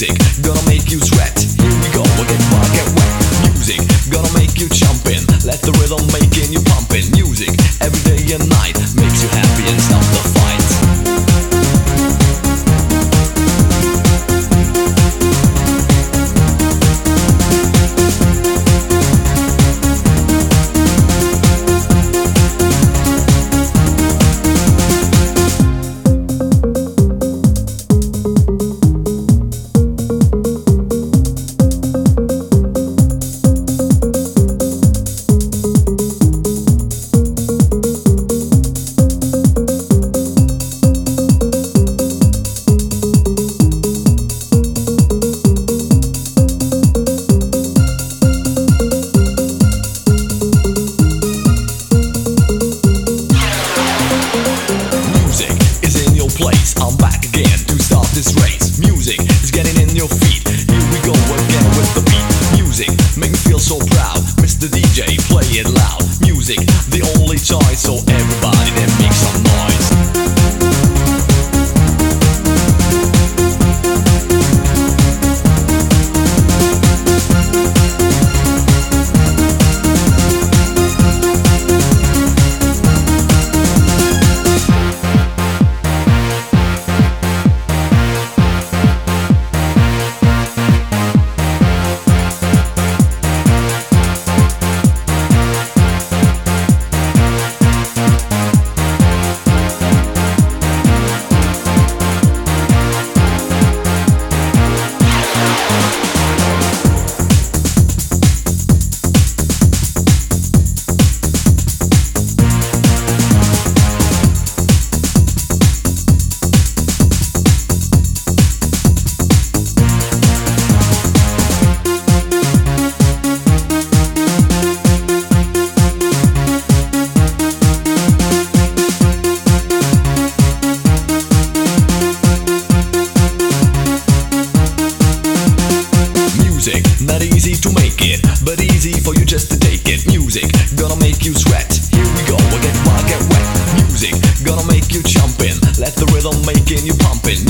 Music, gonna make you sweat. Here we go, we'll get get wet. Music, gonna make you jumping. Let the rhythm place. I'm back again to start this race. Music is getting in your feet. Here we go again with the beat. Music make me feel so proud. Mr. DJ, play it loud. Music, the only choice. So not easy to make it, but easy for you just to take it. Music, gonna make you sweat. Here we go, we'll get wild, get wet. Music, gonna make you jumping. Let the rhythm making you pumping.